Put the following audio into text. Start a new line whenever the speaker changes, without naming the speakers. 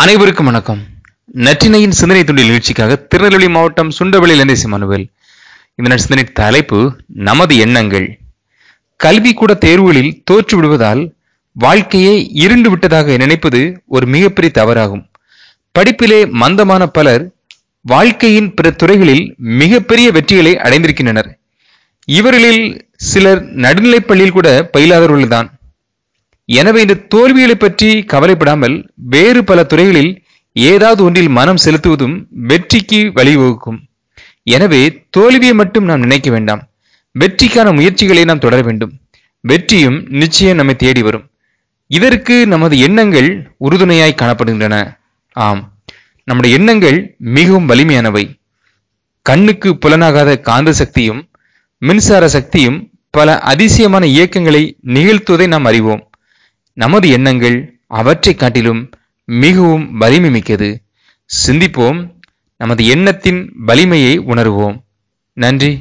அனைவருக்கும் வணக்கம். நற்றினையின் சிந்தனை துண்டி நிகழ்ச்சிக்காக திருநெல்வேலி மாவட்டம் சுண்டவெளியிலிருந்து சிமானுவேல் இந்த சிந்தனை தலைப்பு நமது எண்ணங்கள். கல்வி கூட தேர்வுகளில் தோற்று விடுவதால் வாழ்க்கையே இருண்டு விட்டதாக நினைப்பது ஒரு மிகப்பெரிய தவறாகும். படிப்பிலே மந்தமான பலர் வாழ்க்கையின் பிற துறைகளில் மிகப்பெரிய வெற்றிகளை அடைந்திருக்கின்றனர். இவர்களில் சிலர் நடுநிலைப் பள்ளியில் கூட பயிலாதவர்கள்தான் எனவே இந்த தோல்விகளை பற்றி கவலைப்படாமல் வேறு பல துறைகளில் ஏதாவது ஒன்றில் மனம் செலுத்துவதும் வெற்றிக்கு வழிவகுக்கும். எனவே தோல்வியை மட்டும் நாம் நினைக்க வேண்டாம். வெற்றிக்கான முயற்சிகளை நாம் தொடர வேண்டும். வெற்றியும் நிச்சயம் நம்மை தேடி வரும். இதற்கு நமது எண்ணங்கள் உறுதுணையாய் காணப்படுகின்றன. ஆம். நம்முடைய எண்ணங்கள் மிகவும் வலிமையானவை. கண்ணுக்கு புலனாகாத காந்த சக்தியும் மின்சார சக்தியும் பல அதிசயமான இயக்கங்களை நிகழ்த்துவதை நாம் அறிவோம். நமது எண்ணங்கள் அவற்றை காட்டிலும் மிகவும் வலிமை மிக்கது சிந்திப்போம் நமது எண்ணத்தின் வலிமையை உணர்வோம். நன்றி.